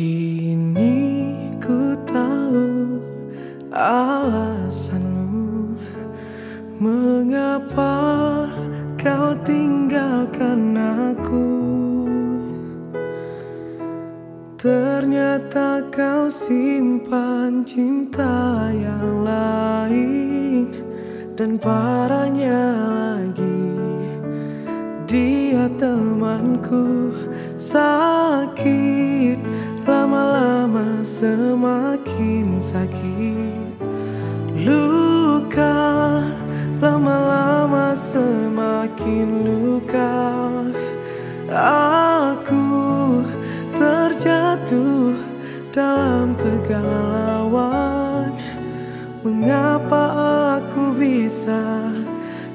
Kini ku tahu alasanmu. Mengapa kau tinggalkan aku? Ternyata kau simpan cinta yang lain Dan parahnya lagi. Dia temanku sakit sakit. Luka Lama-lama semakin luka. Aku terjatuh dalam kegalauan. Mengapa aku bisa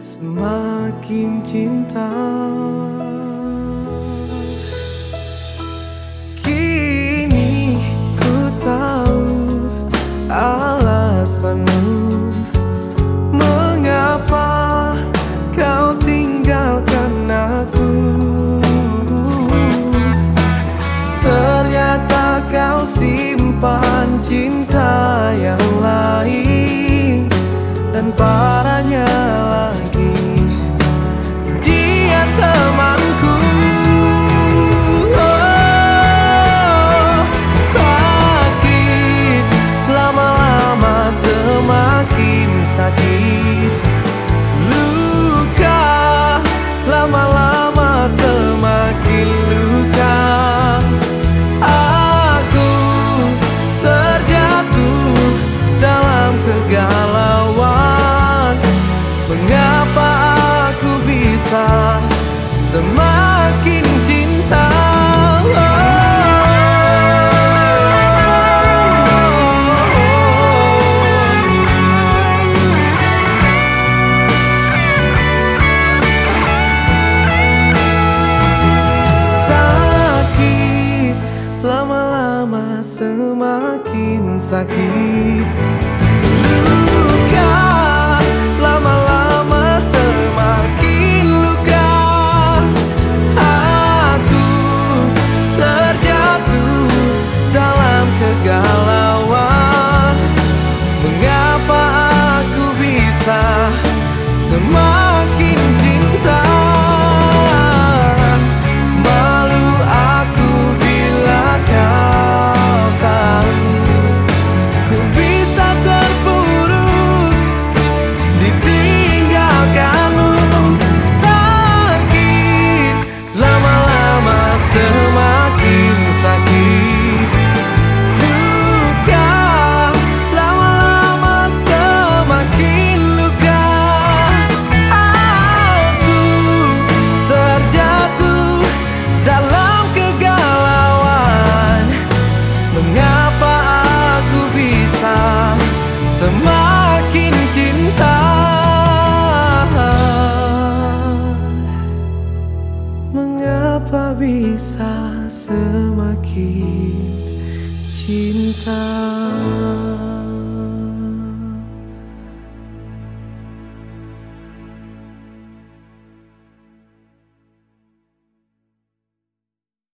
semakin cinta simpan cinta yang lain. Dan parahnya semakin cinta. Sakit lama-lama semakin sakit semakin semakin cinta.